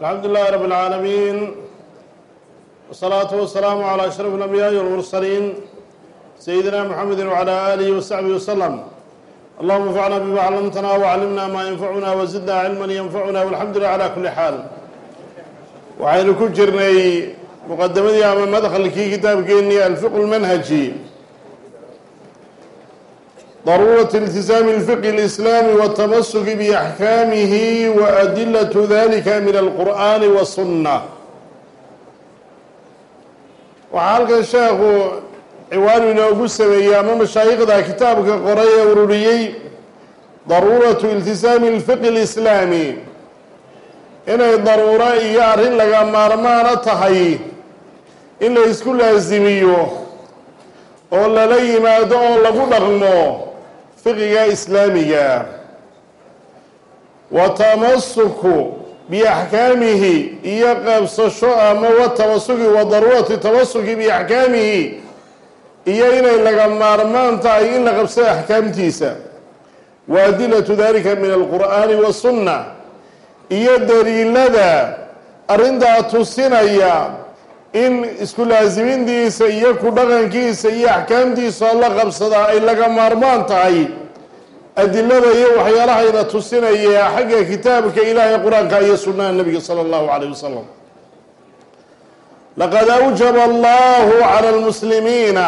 alxamdu lilahi rab اlcaalamiin wsalaatu wasalaamu calى ashraf اlambiyaai walmursaliin sayidina mxamedi wcalى alihi wasaxbihi waslm allahuma anfacna bima clamtana waclimna maa yanfacuna wazidna cilman yanfacuna walxamdu lilah cala kuli xaal waxaynu ku jirnay muqadamadii ama madkhalkii kitaabkeennii alfiqu lmanhaji daruurat iltisaami اlfiqhi اlislaami watamasuki biaxkaamihi wa adilatu dalika min alqur'ani wasunna waxaa halkan sheekhu ciwaanu inoogu sameeyey ama mashaayikhda kitaabka qoray ee ururiyey daruuratu iltisaami اlfiqhi اlislaami inay daruuro iyo arrin laga maarmaana tahay in la isku laasimiyo oo lala yimaado oo lagu dhaqmo fiqiga islaamiga. Wa tamasuku biaxkaamihi iyo qabsasho ama wa tamasuki wa daruurati tamasuki biaxkaamihi iyo inay laga maarmaan tahay in la qabsado axkaamtiisa wa adilatu dalika min alqur'aani wasunna iyo daliilada arrintaa tusinaya in isku laasimintiisa iyo ku dhaqankiisa iyo axkaamtiisa la qabsadaa ay laga maarmaan tahay. Adilada iyo waxyaalahayna tusinaya xagga kitaabka ilaahay qur'aanka iyo sunnaha nebiga sala allahu calayh wasalam laqad awjaba allahu cala almuslimiina.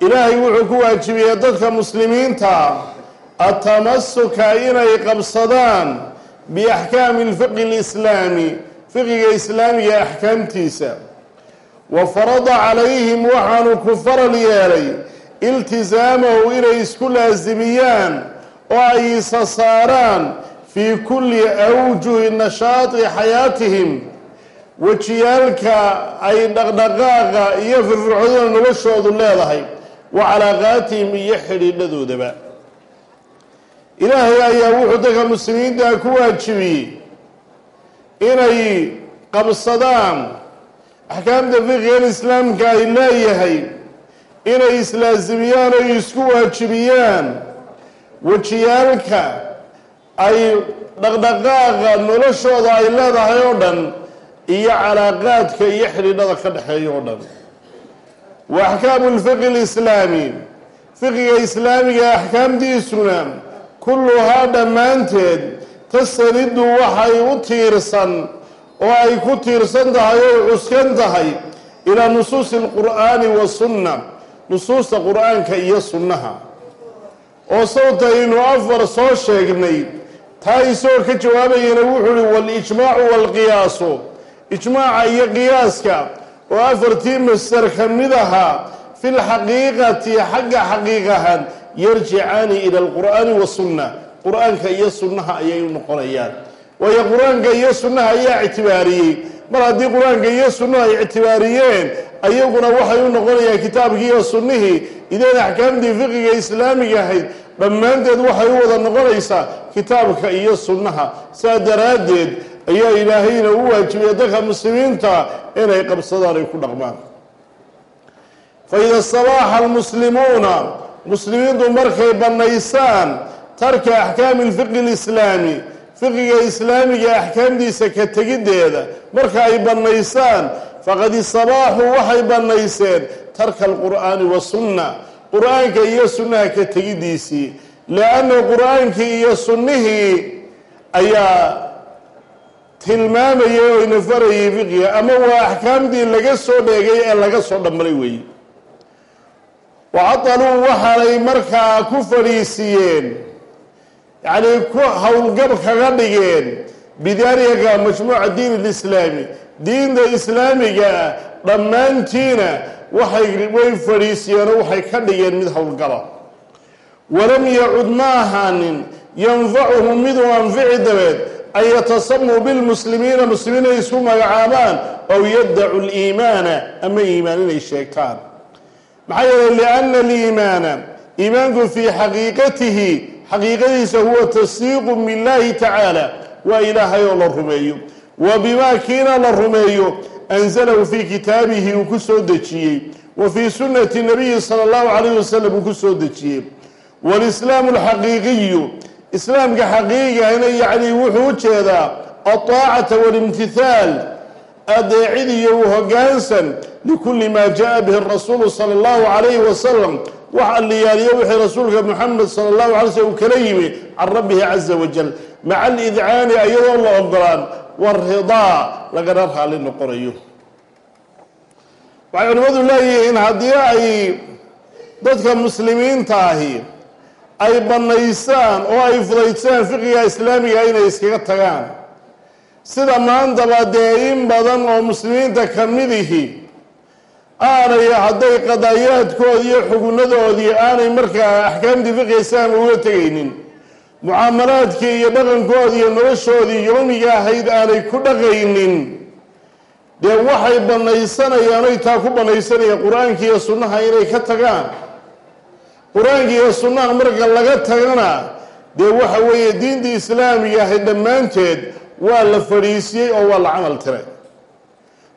Ilaahay wuxuu ku waajibiyey dadka muslimiinta atamasuka inay qabsadaan biaxkaami lfiqhi lislaami fiqiga islaamiga axkaamtiisa wa farada calayhim waxaanu ku faral yeelay iltisaamahu inay isku laasimiyaan oo ay isa saaraan fii kulli awjuhi nashaati xayaatihim. Wejiyaalka ay dhaqdhaqaaqa iyo firfircoodada noloshoodu leedahay wa calaaqaatihim iyo xidhiidhadoodaba ilaahay ayaa wuxuu dadka muslimiinta ku waajibiyey inay qabsadaan axkaamta fiqigan islaamka ay leeyahay inay islaasimiyaan oy isku waajibiyaan wejiyaalka ay dhaqdhaqaaqa noloshooda ay leedahay oo dhan iyo calaaqaadka iyo xidhiidhada ka dhexeeya oo dhan. Wa axkaamu lfiqhi lislaami fiqiga islaamiga axkaamtiisuna kulluhaa dhammaanteed tasanidu waxay u tiirsan oo ay ku tiirsan tahay oo cuskan tahay ilaa nusuusi alqur'aani wasunna nusuusta qur'aanka iyo sunnaha. Oo sawtaynu afar soo sheegnay taa isagoo ka jawaabayana wuxuu uhi walijmaacu waalqiyaasu ijmaaca iyo qiyaaska oo afartii masder ka mid ahaa fi lxaqiiqati xagga xaqiiqahan yarjicaani ila alqur'aani wasunna qur'aanka iyo sunnaha ayay u noqonayaan waayo qur'aanka iyo sunnaha ayaa ictibaariyey. Mar haddii qur'aanka iyo sunnaha ay ictibaariyeen ayaguna waxay u noqonayaan kitaabkii iyo sunnihii ideen axkaamtii fiqiga islaamiga ahayd dhammaanteed waxay u wada noqonaysaa kitaabka iyo sunnaha. Saa daraaddeed ayaa ilaahayna u waajibiyay dadka muslimiinta inay qabsadaan ay ku dhaqmaan. Fa ida sabaaxa almuslimuuna muslimiintu markay bannaysaan tarka axkaami lfiqhi lislaami fiqiga islaamiga axkaamtiisa ka tegiddeeda marka ay bannaysaan faqad istabaaxuu waxay bannayseen tarka alqur'aani wasunna qur'aanka iyo sunnaha ka tegiddiisii lianna qur'aankii iyo sunnihii ayaa tilmaamayay oo ina farayay fiqiga ama waa axkaamtii laga soo dheegay ee laga soo dhammalay weeye wacadaluu waxaanay markaa ku fadhiisiiyeen yacnii ku howlgab kaga dhigeen bidaalika majmuuca diin lislaami diinta islaamiga ah dhammaantiina waxay way fadhiisiyeenoo waxay ka dhigeen mid howlgaba walam yacud ma ahaanin yanfacuhum miduu anfici dabeed an yatasamuu bilmuslimiina muslimiin ay isku magacaabaan ow yaddacu liimaana ama iimaan inay sheegtaan. Maxaa yeelay lianna aliimaana iimaanku fii xaqiiqatihi xaqiiqadiisa huwa tasdiiqu billahi tacaala waa ilaahay oo la rumeeyo. Wa bimaa kiina la rumeeyo anzalahu fii kitaabihi uu ku soo dejiyey. Wa fii sunnati nabiyi sala allahu calayh wasalam uu ku soo dejiyey. Walislaamu alxaqiiqiyu islaamka xaqiigahna yacni wuxuu u jeedaa alطaacata walimtithaal adeecid iyo hoggaansan likulli maa jaa bihi rasuulu sala allahu calayhi wasalam wax alliyaaliyo wixii rasuulka moxamed sala allahu alay slm uu kala yimi can rabbihi caza wajal maca alidcaani iyadoo la ogolaan waridaa lagana raali noqonayo. Waxay culimmadu leeyihiin haddii ay dadka muslimiinta ahi ay bannaysaan oo ay fudaysaan fiqiga islaamiga inay iskaga tagaan sida maantaba dee in badan oo muslimiinta ka midihi aanay hadday qadaayaadkoodii iyo xugunadoodii aanay markaa axkaamtii fiqiga islaamka uga tegaynin. Mucaamalaadkii iyo dhaqankoodii iyo noloshoodii yoomiga ahayd aanay ku dhaqaynin. Dee waxay banaysanayaan oy taa ku banaysanayaan qur'aanka iyo sunnaha inay ka tagaan? Qur'aanka iyo sunnaha marka laga tagana dee waxa weeye diintii islaamiga ahayd dhammaanteed waa la fadhiisiyey oo waa la camal tiray.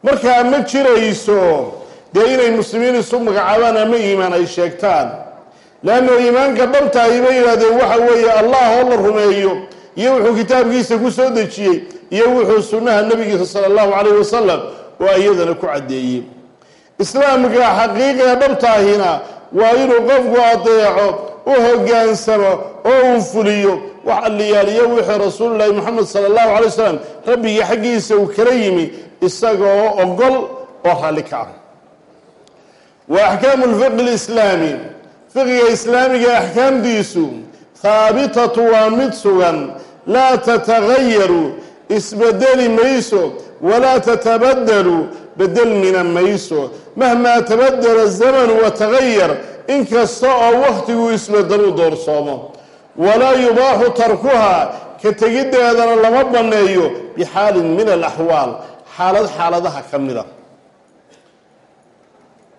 Markaa ma jirayso dee inay muslimiin isu magacaabaan ama iimaan ay sheegtaan. Leanno iimaanka dhabtahay bay yidhahdeen waxa weeye allah oo la rumeeyo iyo wuxuu kitaabkiisa ku soo dejiyey iyo wuxuu sunnaha nabigiisa sala allahu calayh wasalam oo iyadana ku caddeeyey. Islaamka xaqiiqiga dhabtaahina waa inuu qofku adeeco u hoggaansamo oo uu fuliyo. Wax alliyaaliyo wixii rasuululahi moxamed sala allahu alay wasalam rabbigii xaggiisa uu kala yimi isagoo ogol oo raalli ka ah wa axkaamu lfiqi lislaami fiqiga islaamiga axkaamtiisu haabitatu waa mid sugan. Laa tatagayaru isbedeli mayso. Walaa tatabadalu bedelmina mayso. Mahmaa tabadala zamanu watagayar inkasta oo wakhtigu isbedeluu doorsoomo. Walaa yubaaxu tarkuhaa ka tegiddeedana lama banneeyo bixaalin min alaxwaal xaalad xaaladaha ka mida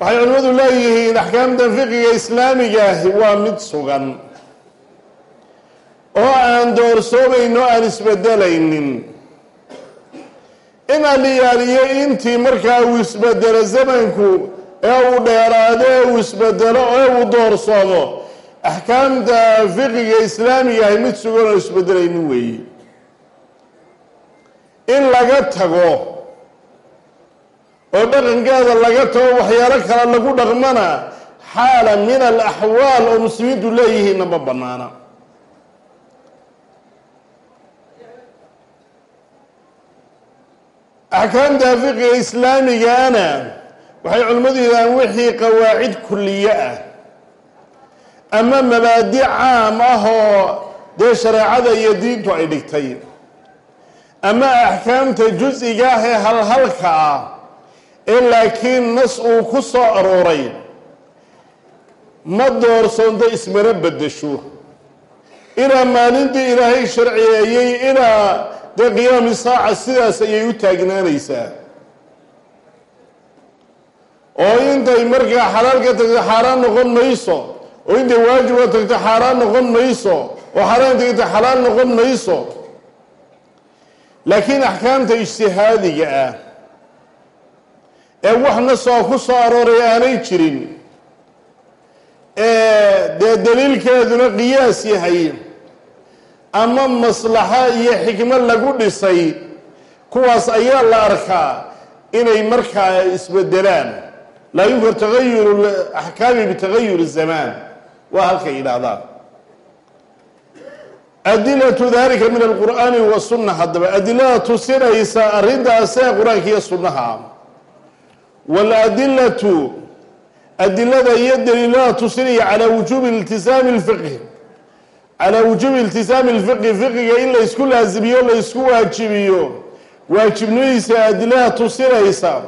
waxay culimmadu leeyihiin axkaamtan fiqiga islaamigaahi waa mid sugan oo aan doorsoomayn oo aan isbedelaynin. In aliyaaliyo intii markaa uu isbedelo zamanku ee uu dheeraado ee uu isbedelo ee uu doorsoomo axkaamta fiqiga islaamiga ahi mid sugan oo isbedelaynin weeye in laga tago oo dhaqankeeda laga tago waxyaalo kale lagu dhaqmana xaala min alaxwaal oo muslimiintu leeyihiinna ma bannaana. Axkaamta fiqiga islaamigaana waxay culimmadu yidhahaan wixii qawaacid kulliye ah. Ama mabaadi caam ah oo dee shareecada iyo diintu ay dhigtay. Ama axkaamta jus-iga ah ee halhalka ah ee laakiin nas uu ku soo arooray ma doorsoonto ismana beddesho. Ilaa maalintii ilaahay sharciyeeyey ilaa dee qiyaami saaca sidaas ayay u taagnaanaysaa. Oo intay markaa xalaal ka tagto xaaraan noqon mayso oo intay waajiba tagto xaaraan noqon mayso oo xaaraan tagto xalaal noqon mayso. Laakiin axkaamta ijtihaadiga ah ee wax nasoo ku soo arooray aanay jirin ee dee daliilkeeduna qiyaas yahay ama maslaxo iyo xikmo lagu dhisay kuwaas ayaa la arkaa inay markaa isbedelaan. Laa yunkar tagayuru axkaami bitagayur zamaan waa halkay yidhaahdaan. Adilatu dalika min alqur'aani wasunna haddaba adilada tusinaysa arrintaasee qur'aanka iyo sunnaha waaladilatu adilada iyo daliilada tusinaya calaa wujuubi iltisaami lfiqhi calaa wujuubi iltisaami lfiqhi fiqiga in la ysku laasimiyo la ysku waajibiyo waajibnimadiisa adilada tusinaysa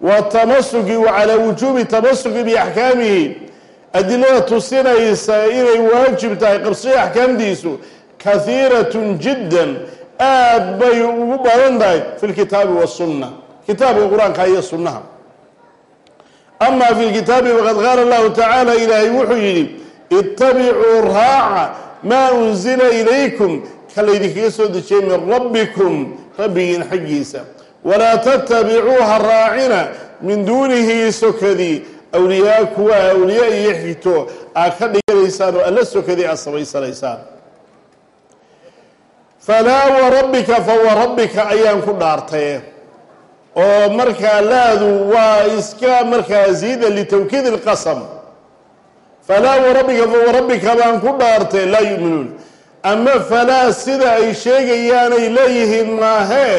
wa tamasuki wa calaa wujuubi tamasuki biaxkaamihi adilada tusinaysa inay waajib tahay qabsashada axkaamtiisu kahiiratun jiddan aad bay ugu badan tahay fi lkitaabi wasunna kitaabka qur'aanka iyo sunnaha ama fi lkitaabi faqad qaala allahu tacaala ilaahay wuxuu yidhi itabicuu raaca maa unzila ilaykum ka laydinkaga soo dejiyay min rabbikum rabbigiin xaggiisa walaa tattabicuuha raacina min duunihi sokadii awliyaa kuwa awliya iyo xigto aad ka dhiganaysaan oo alla sokadii aad samaysanaysaan falaa warabbika fa warabbika ayaan ku dhaartaye oo markaa laadu waa iska markaa ziida litawkiid اlqasam falaa warabbika fa warabbika baan ku dhaartay laa yu'minuun. Ama falaa sida ay sheegayaanay leeyihiin maahee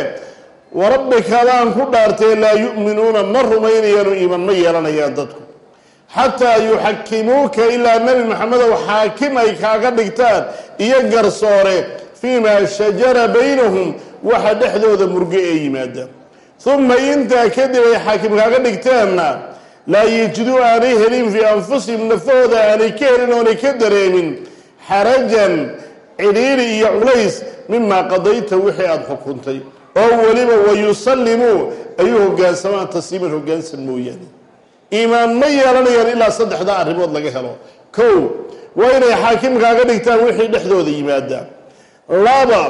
warabbika baan ku dhaartay laa yu'minuuna ma rumaynayaanu iiman ma yeelanayaan dadku. Xataa yuxakimuuka ilaa nebi maxamedow xaakim ay kaaga dhigtaan iyo garsoore fii maa shajara baynahum waxa dhexdooda murge ee yimaada uma intaa kadib ay xaakim kaaga dhigteenna laa yejiduu aanay helin fii anfusihim nafahooda aanay ka helin oonay ka dareemin xarajan cidhiiri iyo culays mimaa qadayta wixii aada xukuntay. Oo weliba wayusallimuu ayuu hogaansamaan tasliiman hogaansan mooyaane. Iimaan ma yeelanayaan ilaa saddexdaa arrimood laga helo. Kow waa inay xaakimkaaga dhigtaan wixii dhexdooda yimaada laba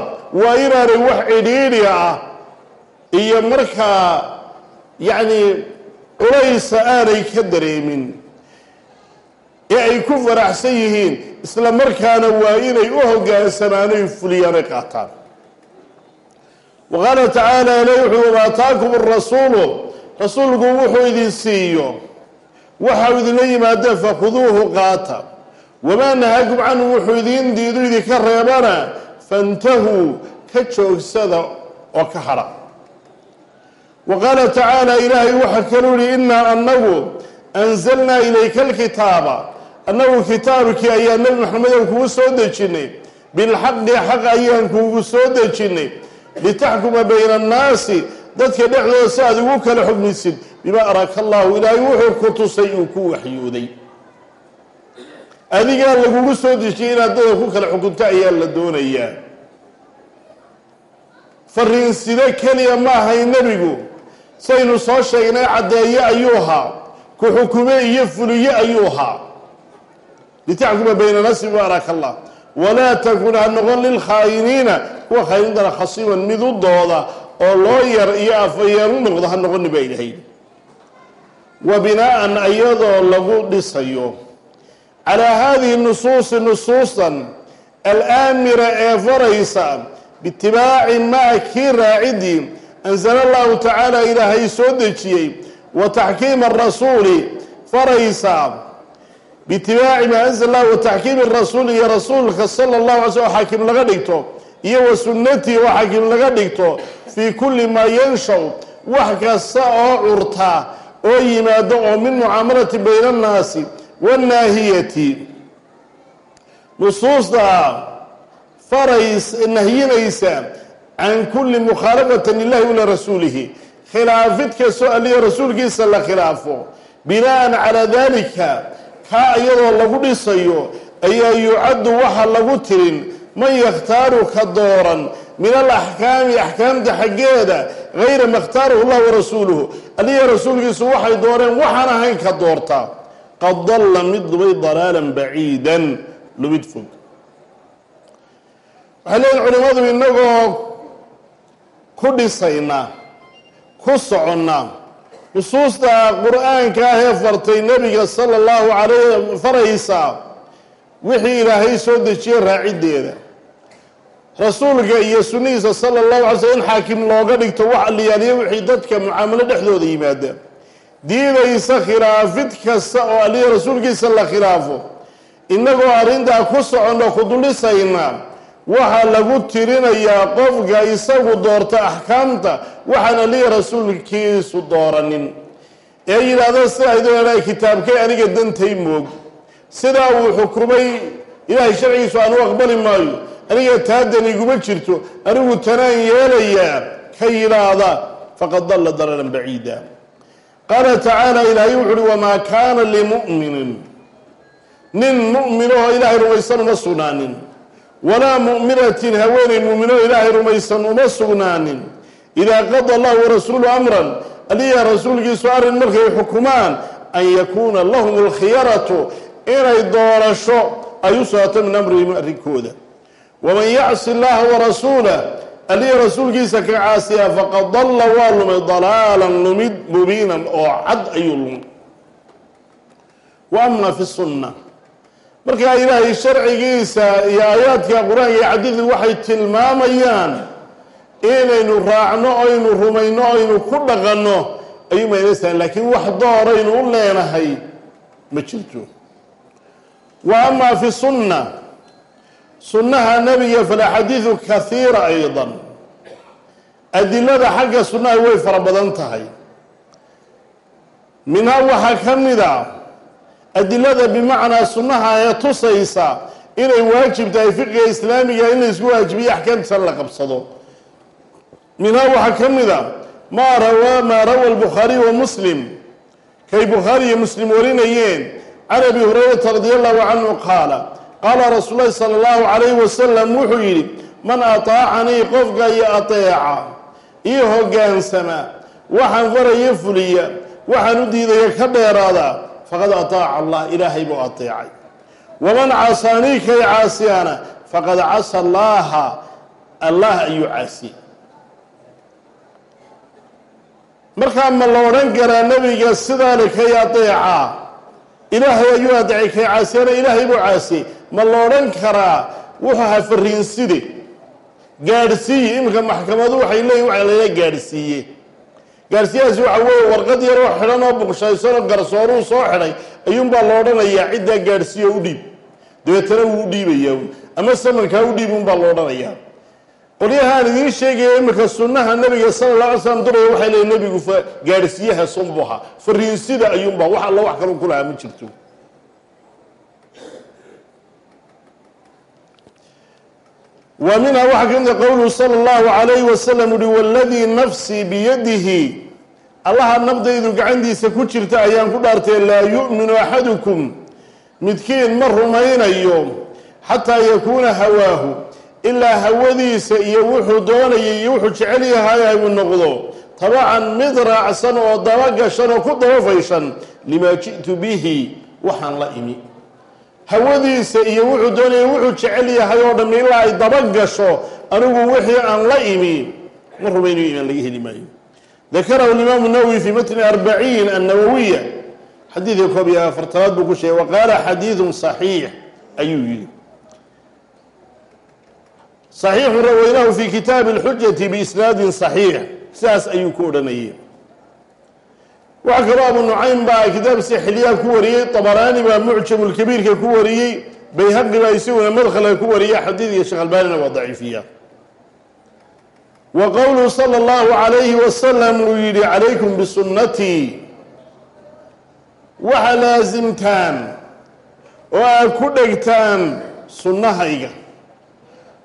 waa inaanay wax cidhiidhi ah iyo markaa yacni culaysa aanay ka dareemin ee ay ku faraxsan yihiin isla markaana waa inay u hogaansamaan oy fuliyaan oy qaataan. Wa qaala tacaala ilay wuxuu wama ataakum arasuulu rasuulku wuxuu idin siiyo waxau idinla yimaadeen fakhuduuhu qaata. Wamaa nahaakum canhu wuxuu idiin diidu idinka reebana fantahuu ka joogsada oo ka hadha wa qaala tacaala ilaahay waxaa kaluu yihi innaa annagu anzalnaa ilayka alkitaaba. Annagu kitaabkii ayaa nebi maxamedow kugu soo dejinnay bilxaqi xaq ayaan kuugu soo dejinnay litaxkuma bayna annaasi dadka dhexdooda si aad ugu kala xugmisid bimaa araka allahu ilaahay wuxuu ku tusay uu ku waxyooday. Adigaa lagugu soo dejiyay inaad dadka ku kala xukunto ayaa la doonayaa. Fariinside keliya ma ahay nebigu saynu soo sheegnay caddeeye ayuu ahaa ku xukume iyo fuliye ayuu ahaa. Litaxkuma bayna nasi bimaa araka allah walaa takun ha noqon lilkhaa'iniina kuwa khaainiintana khasiiman mid u dooda oo loo yar iyo afayeen u noqdo ha noqoni baa ilahay wa binaa'an iyadoo lagu dhisayo calaa haadihi nusuusi nusuusan alaamira ee faraysa biitibaaci maa kii raacidii anzala allahu tacaala ilaahay soo dejiyey wa taxkiima arasuuli faraysa biitibaaci maa anzala allah wa taxkiimi rasuuli iyo rasuulka sala allahu alay sl oo xaakim laga dhigto iyo wa sunnatihi oo xaakim laga dhigto fii kulli maa yanshaw wax kasta oo curta oo yimaado oo min mucaamalati bayna annaasi wannaahiyati nusuusta farays nahyinaysa can kulli mukhaalafatin lilahi wala rasuulihi khilaafid kastoo alliya rasuulkiisa la khilaafo bina'an calaa dalika kaa iyadoo lagu dhisayo ayaa yucaddu waxa lagu tirin man yakhtaaru ka dooran min alaxkaami axkaamta xaggeeda gayra ma khtaarahu llah warasuuluhu alliya rasuulkiisu waxay dooreen waxaan ahayn ka doorta qad dalla mid lumay dalaalan baciidan lumid fog waxay leeyihiin culimmadu innagoo ku dhisayna ku soconna. Nusuusta qur'aanka ah ee fartay nebiga sala allahu calayh faraysa wixii ilaahay soo dejiyey raaciddeeda rasuulka iyo sunnihiisa sala allahu alay slm in xaakim looga dhigto wax alliyaaliyo wixii dadka mucaamalo dhexdooda yimaada. Diidaysa khilaafid kasta oo alliya rasuulkiisa la khilaafo. Innagoo arrintaa ku soconno ku dulisayna waxaa lagu tirinayaa qofka isagu doorta axkaamta waxaan alliya rasuulkiisu dooranin. Ee yidhaahdo sida idin kitaabkay aniga dantay moog. Sidaa uu xukumay ilaahay sharcigiisu aan u aqbali maayo. Aniga taadan iguma jirto anigu tanaan yeelayaa ka yidhaahda faqad dalla dalalan baciida. Qaala tacaala ilaahay wuxu uhi wamaa kaana limu'minin. Nin mu'minahoo ilaahay rumaysan uma sugnaanin walaa mu'minatin haweeney mu'minoo ilaahay rumaysan uma sugnaanin. Idaa qada allahu warasuulu amran aliya rasuulkiisu arrin markay xukumaan an yakuuna lahum alkhiyaratu inay doorasho ay u min amrihim arrinkooda. Waman yacsi allaha warasuulah aliya rasuulkiisa ka caasiyaa faqad dalla waa lumay dalaalan lumid mubiinan oo cad ayuu lumay. Wa ama fi sunna markaa ilaahay sharcigiisa iyo aayaadka qur'aanka iyo xadiidku waxay tilmaamayaan inaynu raacno oynu rumayno oynu ku dhaqanno ayuu maynaysaa laakiin wax dooraynu u leenahay. Ma jirto. Wa amaa fi sunna sunnaha nebiga falaxadiidu kahiira aydan. Adilada xagga sunnaha way fara badan tahay. Minhaa waxaa ka mid a adilada bimacnaa sunnaha ee tusaysa inay waajib tahay fiqiga islaamiga in la isku waajibiyo axkaamtiisa la qabsado. Minhaa waxaa ka mid a maa rawa maa rawa albukhaariy wa muslim. Kay bukhaari iyo muslim warinayeen. Can abi hurayrata radi allahu canhu qaala qaala rasuul lahi sala allahu calayhi wasalam wuxuu yidhi man ataacanii qofka iyo ateeca io hogaansama waxaan faraya fuliya waxaan u diidaya ka dheeraada faqad ataaca allah ilaahay buu ateecay. Waman casaanii kay caasiyana faqad casa allaaha allah ayuu caasiyey. Markaa ma la odhan karaa nebiga sidaale kay adeecaa ilaahay ayuu adeecay kay caasiyana ilaahay buu caasiyey. Ma la odhan karaa wuxuu ahaa fariinside gaadhsiiye iminka maxkamadu waxay leeyihiin waxa layla gaadhsiiye gaadhsiiyahaasi waxa weeye warqad yaroo xidhan oo buqshaysanoo garsooruu soo xidhay ayuunbaa la odhanayaa ciddaa gaadhsiiyo u dhiib. Dabeetana wuu u dhiibayaa ama samankaa u dhiib unbaa la odhanayaa qolyahaan idiin sheegaya iminka sunnaha nabiga sala alla alay slam duraya waxay leeyiin nebigu gaadhsiiyaha sunbuha fariinsida ayuunbaa wax alla wax kaloo kulahaa ma jirto wa minha waxaa ka mida qowluhu sala allahu calayhi wasalam uhi waladii nafsii biyadihi. Allaha nafdaydu gacantiisa ku jirta ayaan ku dhaartay laa yu'minu axadukum midkiin ma rumaynayo xataa yakuuna hawaahu. Ilaa hawadiisa iyo wuxuu doonayay iyo wuxuu jecel yahay uu noqdo. Tabacan mid raacsan oo dabagashan oo ku dabafayshan limaa ji'tu bihi waxaan la imi hawadiisa iyo wuxuu doonaya wuxuu jecel yahay oo dham ilaa ay dabagasho anigu wixii aan la imi ma rumaynayo inaan laga heli maayo. Dakarahu imaamu nawowi fi matni arbaciin annawawiya xadiidka koob iyo afartanaad buu ku sheegay wa qaala xadiidun saxiix ayuu yihi saxiixu rawaynahu fi kitaabi اlxujati biisnaadin saxiix sidaas ayuu ku odhanayay waxaa kaloo abu nucaym baa kitaab sixilyaa ku wariyey abaraani baa mucjamulkabiirka ku wariyey bayhaqi baa isaguna madkhala ku wariya xadiidka sheekh albaanina waa daciifiya. Wa qowluhu sala allahu calayhi wasalam uu yidhi calaykum bisunnatii waxa laasimtaan oo aad ku dhegtaan sunnahayga.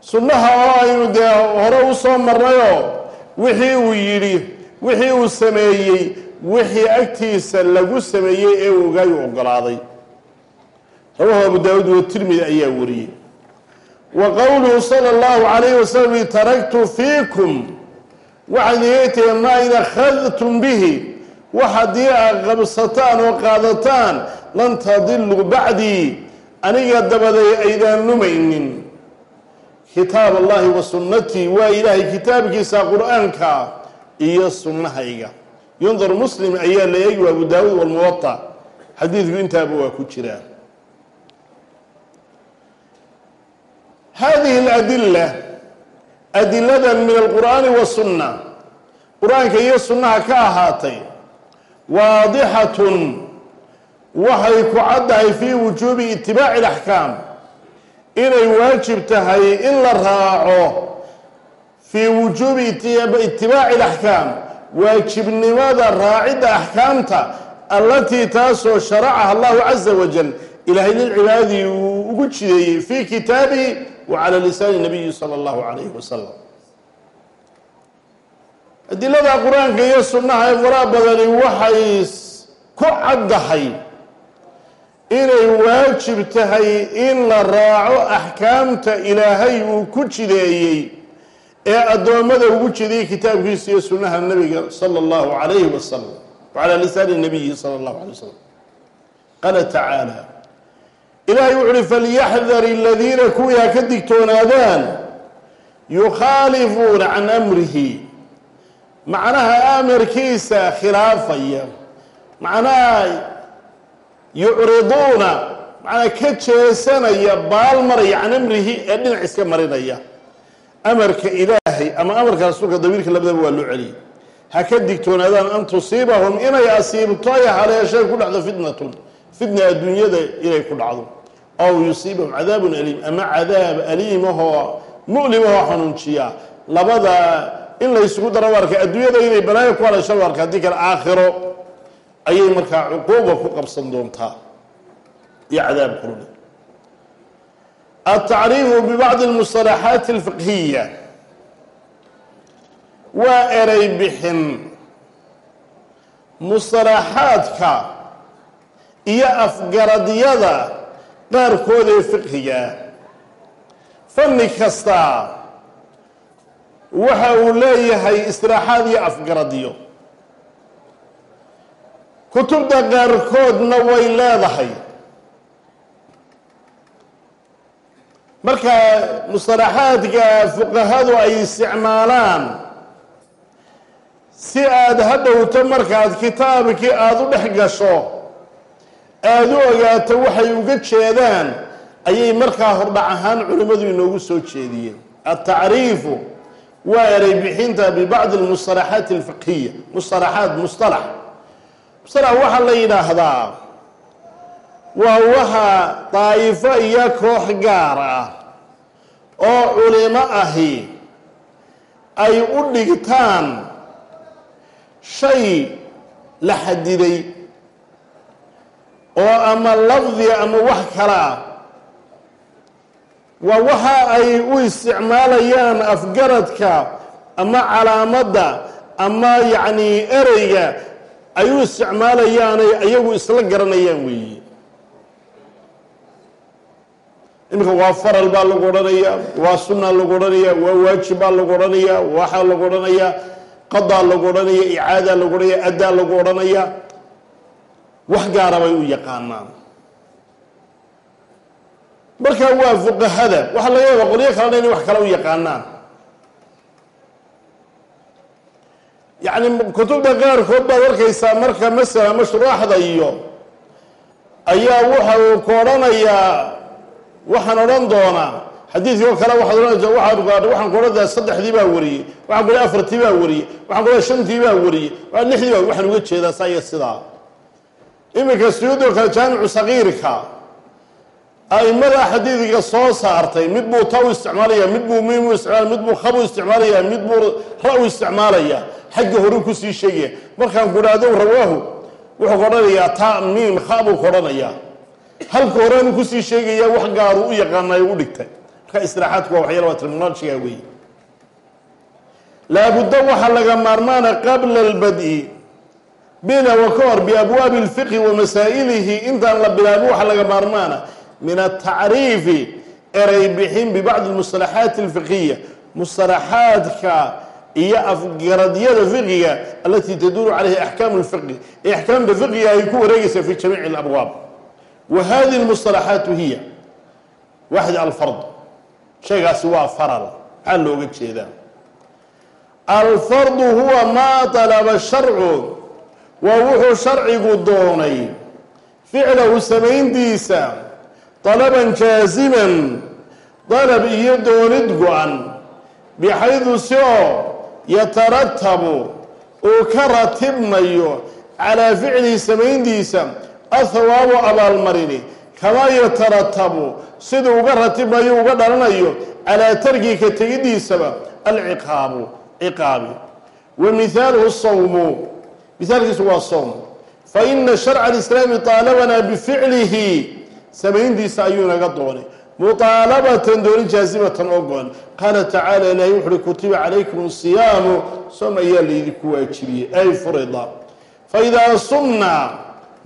Sunnaha oo aynu dee hore u soo marnayoo wixii uu yidhi wixii uu sameeyey wixii agtiisa lagu sameeyey ee uu ogaayu ogolaaday. Rawahu abu daawuud watirmidi ayaa wariyey. Wa qowluhu sala allahu calayhi wasalam taraktu fiikum waxaad iga tiri maa in akhadtum bihi. Wax haddii aad qabsataan oo qaadataan lan tadiluu bacdii aniga dabaday aydaan lumaynin. Kitaab allahi wa sunnatii waa ilaahay kitaabkiisa qur'aanka iyo sunnahayga yundur muslim ayaa la eegi abu daawuud walmuwata xadiidku intaaba waa ku jiraa hadihi aladila adiladan min alqur'aani wasunna qur'aanka iyo sunnaha ka ahaatay waadixatun waxay ku caddahay fii wujuubi itibaaci alaxkaam inay waajib tahay in la raaco fii wujuubi itibaaci alaxkaam waajibnimada raacidda axkaamta allatii taasoo sharacaha allahu caza wajal ilaahay lilcibaadii uu ugu jideeyey fii kitaabihi wa cala lisaani nabiyi sala allahu calayhi wasalam adilada qur'aanka iyo sunnaha ee faraha badani waxay ku caddahay inay waajib tahay in la raaco axkaamta ilaahay uu ku jideeyey ee addoommada ugu jidiyey kitaabkiisa iyo sunnaha nabiga sala allahu calayhi wasalam wacalaa lisaani nabiyi sala allahu alay wasalam qaala tacaala ilaahay wuxu uhi falyaxdar aladiina kuwii ha ka digtoonaadaan yukhaalifuuna can amrihi. Macnaha amarkiisa khilaafaya macnaha yucriduuna macnaa ka jeesanaya baal maraya can amrihi ee dhinac iska marinaya amarka ilaahay ama amarka rasuulka damiirka labadaba waa loo celiyay ha ka digtoonaadaan an tusiibahum inay asiibto ay haleeshay ku dhacdo fitnatun. Fitna adduunyada inay ku dhacdo. Aw yusiibahum cadaabun aliim ama cadaab aliimahoo mu'limahoo xanuunjiya. Labada in la ysugu daro warka adduunyada inay balaayo ku haleesho warka haddii kale aakhiro ayay markaa cuquuba ku qabsan doontaa. Iyo cadaab kulule altacriifu bibacdi almusalaxaati alfiqhiya waa eray bixin musalaxaadka iyo afgaradyada qaarkood ee fiqhiga fanni kasta waxa uu leeyahay istiraaxaad iyo afgaradyo kutubda qaarkoodna way leedahay marka musalaxaadka fuqahadu ay isticmaalaan si aada ha dhowto markaad kitaabkii aada u dhex gasho aada u ogaato waxay uga jeedaan ayay markaa hordhac ahaan culimmadu inoogu soo jeediyeen. Altacriifu waa eray bixinta bibacdi almusalaxaati alfiqhiya musalaxaat mustalax mustalax waxaa la yidhaahdaa waa waxa daa'ifo iyo koox gaar ah oo culimo ahi ay u dhigtaan shay la xadiday oo ama lafdi ama wax kale ah. Waa waxa ay u isticmaalayaan afgaradka ama calaamadda ama yacni ereyga ay u isticmaalayaanay iyagu isla garanayaan weeye iminka waa faral baa lagu odhanayaa waa sunna lagu odhanayaa waa waajib baa lagu odhanayaa waxaa lagu odhanayaa qadaa lagu odhanaya icaadaa lagu odhanaya addaa lagu odhanaya wax gaara bay u yaqaanaan. Marka waa fuqahada waxaa laga yaaba qolyo kalena inay wax kale u yaqaanaan. Yacni kutubda qaarkood baad arkaysaa marka masala mashruuxda iyo ayaa waxa uu ku odhanayaa waxaan odhan doonaa xadiidkii oo kale waxaad odhanaysa waxaad gaadho waxaan ku saddexdii baa wariyey waxaan ku odhanaya afartii baa wariyey waxaan ku odhanaya shantii baa wariyey waa lixdii baa waxaan uga jeedaa saa iyo sidaa. Iminka suyuudi oo kale jaamicu sagiirka aimada xadiidka soo saartay mid buu ta isticmaalaya mid buu miim u isticmaalaya mid buu khab u isticmaalaya mid buu ra u isticmaalaya xagga horu ku sii sheegaya. Markaan ku rawaahu wuxuu ka odhanayaa miim kha buu halka horeanu kusii sheegaya wax gaaru u yaqaanayo u dhigtay marka istiraaxaadku waa waxyaala waa terminolojiga weeye laabudda waxaa laga maarmaana qabla albad'i bilowa ka hor biabwaabi اlfiqhi wa masaa'ilihi intaan la bilaabin waxaa laga maarmaana min atacriifi eray bixin bibacdi اlmusalaxaati اlfiqhiya musalaxaadka iyo afgaradyada fiqiga alatii taduuru calayha axkaamu اlfiqhi ee axkaamta fiqiga ay ku wareegaysaa fi jamiici اlabwaab wa hadihi اlmusalaxaatu hiya. Waxd alfard. Shaygaasi waa faral. Maxaa looga jeedaa. Alfardu huwa maa طalaba sharcu waa wuxuu sharcigu doonay ficlahu samayntiisa dalaban jaasiman dalab iyo doonid go-an bixaydu si oo yataratabu uu ka ratibmayo calaa ficlihi samayntiisa athawaabu abaalmarini kamaa yataratabu siduu uga ratibmayo uga dhalanayo calaa tarki ka tegidiisaba alciqaabu ciqaabi. Wa mihaaluhu sawmu mihaalkiisu waa sowm fa ina sharca alislaami taalabanaa bificlihi samayntiisa ayuu naga doonay. Muطaalabatan dooni jaazimatan oo go-an. Qaala tacaala ilaahay wuxu uhi kutiba calaykum siyaamu soom ayaa laydinku waajibiyey. Ay furida. Faidaa sumna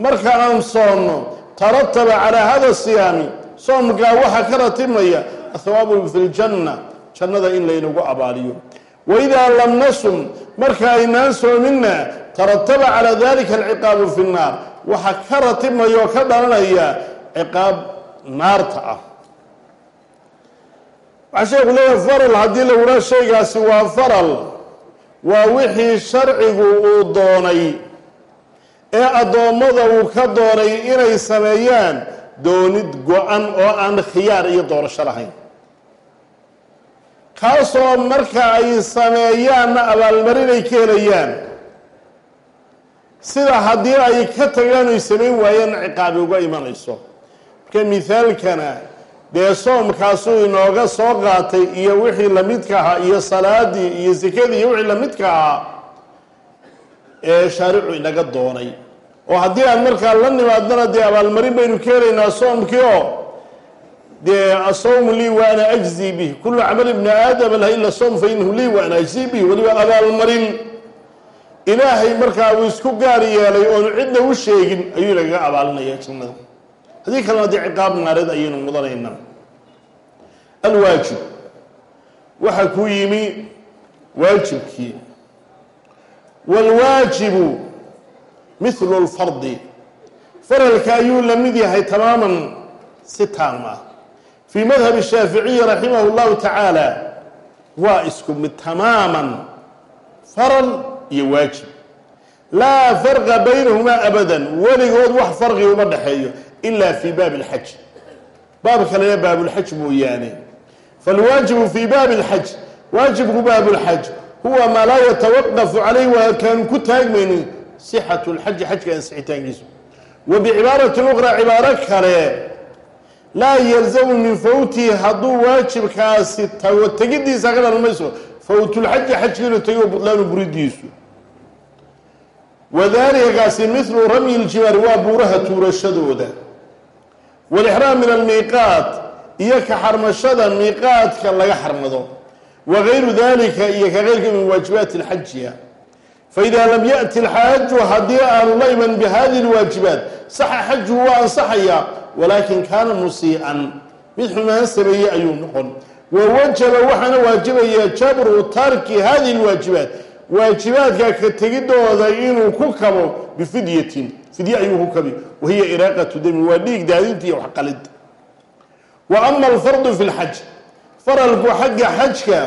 marka aan soonno tarataba calaa hada siyaami soomkaa waxaa ka ratibmaya athawaabu fi ljanna jannada in laynagu abaaliyo. Waidaa lam nasum marka aynaan soominna tarataba calaa dalika alciqaabu fi nnaar waxaa ka ratibmaya oo ka dhalanaya ciqaab naarta ah. Waxaa sheeku leeyahay faral haddii lagu dhaha shaygaasi waa faral waa wixii sharcigu uu doonay ee addoommada uu ka doonay inay sameeyaan doonid go-an oo aan khiyaar iyo doorasho lahayn. Kaasoo marka ay sameeyaanna abaalmarin ay ka helayaan sida haddii ay ka tagaan ay samayn waayeen ciqaabi uga imanayso. Marka mithaalkana dee soomkaasuu inooga soo qaatay iyo wixii lamidka ahaa iyo salaadii iyo sekadii iyo wixii lamidka ahaa ee shaaricu inaga doonay. Oo haddii aan markaa la nimaadnana dee abaalmarin baynu ka helaynaa soomkii oo dee asawmu lii wa ana ajzi bih kullu camal ibni aadama laha ila sowm fa lii wa ana ajzi bih weliba abaalmarin. Ilaahay markaa uu isku gaar yeelay oonu cidna u sheegin ayuu inagaga abaalinaya jannada. Haddii kalena dee ciqaab naareed ayaynu mudanaynaa. Alwaajib. Waxaa ku yimi waajibkii waalwaajibu mithlu lfardi faralka ayuu la mid yahay tamaaman si taam ah fii madhabi shaaficiyi raximah llahu tacaala waa isku mid tamaaman faral iyo waajib laa farqa baynahumaa abadan weligood wax farqi uma dhexeeyo ila fi baabi اlxaj baab kalena baabulxaj mooyaane falwaajibu fii baabi اlxaj waajibku baabulxaj huwa maa laa yatawaqafu calayh waa kaanu ku taagmaynin sixatu lxaji xajka ansixitaankiisu. Wa bicibaarati uqraa cibaaro kale laa yalzamu min fawtihi hadduu waajibkaasi tago tegidiisa ka dhalan mayso fawtulxaji xajka inuu tego butlaanu buridiisu. Wadalika kaasi mithlu ramyi iljimaari waa buuraha tuurashadooda. Walixraam min almiiqaat iyo ka xarmashada miiqaadka laga xarmado wa gayru dalika iyo ka keyrka min waajibaati alxajiya faida lam yaأti alxaaju haddii aanu la iman bihadihi اlwaajibaat saxa xajuhu waa ansaxaya walaakin kaana musii'an mid xumaan sameeyey ayuu noqon wawajaba waxaana waajibaya jabru tarki hadihi اlwaajibaat waajibaadka ka tegidooda inuu ku kabo bifidyatin fidye ayuu ku kabi wahiya iraaqatu dami waa dhiig daadinta iyo waxqalid wa ama alfardu fi lxaj faralku xagga xajka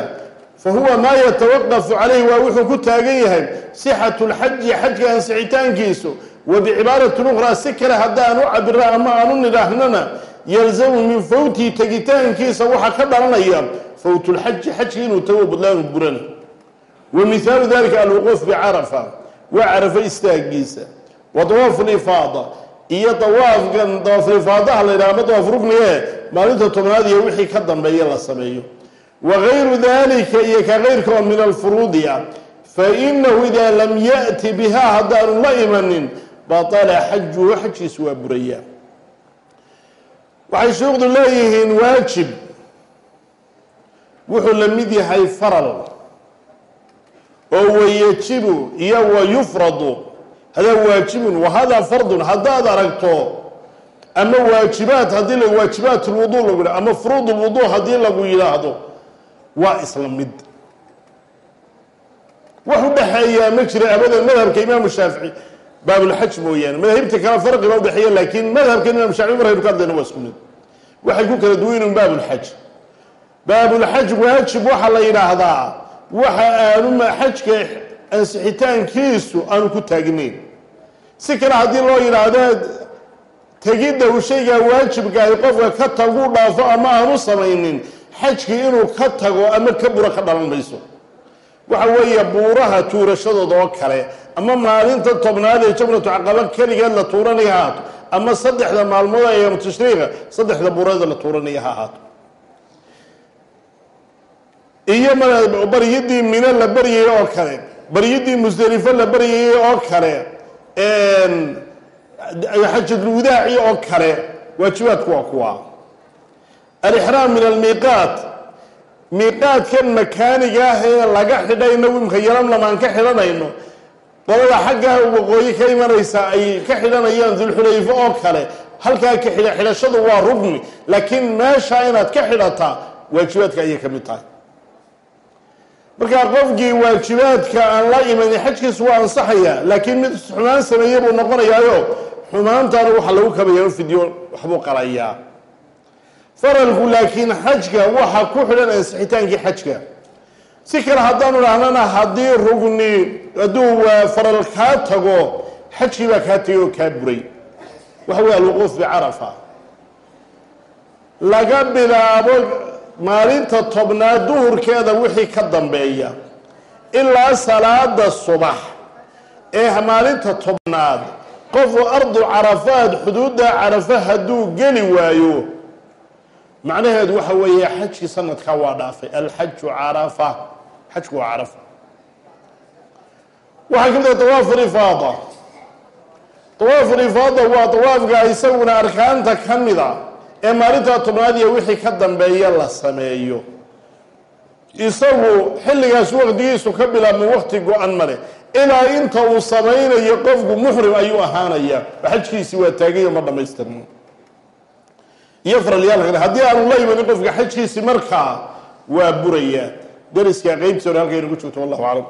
fa huwa maa yatawaqafu calayhi waa wuxuu ku taagan yahay sixatu lxaji xajka ansixitaankiisu. Wa bicibaarati uqraa si kale haddaan u cabira ama aanu nidhaahnana yalzamu min fawtihi tegitaankiisa waxaa ka dhalanaya fawtulxaji xajka inuu tago budlaanu buran. Wa mihaalu dalika alwuquuf bicarafa waa carafa istaagiisa. Wa dawaafu lifaada iyo dawaafkan dawaafulifaadaha la yidhaha ama dawaaf rugniye maalinta tobnaad iyo wixii ka dambeeya la sameeyo. Wa gayru dalika iyo ka keyrka oo min alfuruudi ah fainahu idaa lam yaأti biha haddaanu la imanin baطala xajuhu xajkiisu waa buraya. Waxay shuuqdu leeyihiin waajib. Wuxuu la mid yahay faral oo wayajibu iyo wayufradu. Hadaa waajibun wahadaa fardun haddaad aragto ama waajibaat haddii la waajibaat lwudu lagu yidhah ama furuud lwudu haddii lagu yidhaahdo waa isla mid. Wax u dhexeeyaa ma jira abadan madhabka imaamu shaafici baabulxaj mooyaane. Madaahibta kale farqi ba udhexeeya laakiin madhabka imaam shaafici markaynu ka hadlayna waa isku mid. Waxay ku kala duwaynun baabulxaj baabulxaj waajib waxaa la yidhaahdaa waxa aanu xajka ansixitaankiisu aanu ku taagnayn. Si kale haddii loo yidhaahdo tegidda uu shaygaa waajibkaahi qofka ka tagu dhaafo ama aanu samaynin xajkii inuu ka tago ama ka buro ka dhalan mayso. Waxa weeye buuraha tuurashadooda oo kale ama maalinta tobnaad ee jamratu caqaba keligeed la tuuranaya ha ahaato ama saddexda maalmood ee yaamu tashriiqa saddexda buureeda la tuuranaya ha ahaato. Iyo baryadii mino la baryayey oo kale baryadii musdelifo la baryayey oo kale xajadulwadaaci oo kale waajibaadku waa kuwa. Alixraam min almiiqaat miiqaadkan makaaniga ah ee laga xidhay inagu imka yaran lamaan ka xidhanayno. Qolada xagga waqooyi ka imanaysa ay ka xidhanayaan dulxulayfo oo kale. Halkaa ka xidha xidhashadu waa rugni laakiin meesha inaad ka xidhataa waajibaadka ayay ka mid tahay. Markaa qofkii waajibaadka aan la imanin xajkiisu waa ansaxaya laakiin mid xumaan sameeye buu noqonayaayo xumaantana waxa lagu kabaya fidyo waxbuu qalayaa. Faralku laakiin xajka waxa ku xidhan ansixitaankii xajka. Si kale haddaanu dhahnana haddii rugni hadduu faral kaa tago xajkii baa kaa tegay oo kaa buray. Waxa wey alwuquuf bicarafa laga bilaabo maalinta tobnaad duhurkeeda wixii ka dambeeya ilaa salaada subax ee maalinta tobnaad qofu ardu carafaad xuduudda carafa hadduu geli waayo. Macnaheedu waxa weeye xajkii sanadkaa waa dhaafay. Alxaju carafa. Xajku waa carafa. Waxaa kamida tawaaf lifaada tawaaf lifaada waa tawaafka isaguna arkaanta ka mida ee maalintaa tobnaad iyo wixii ka dambeeya la sameeyo. Isagu xilligaas waqtigiisu ka bilaabmay waqti go-an male ilaa inta uu samaynayo qofku muxrim ayuu ahaanaya. Xajkiisi waa taagayo ma faralyaal kale haddii aanu la imanin qofka xajkiisi markaa waa burayaa dariska qeybtiisa halkaynu ku joogto wallahu aclam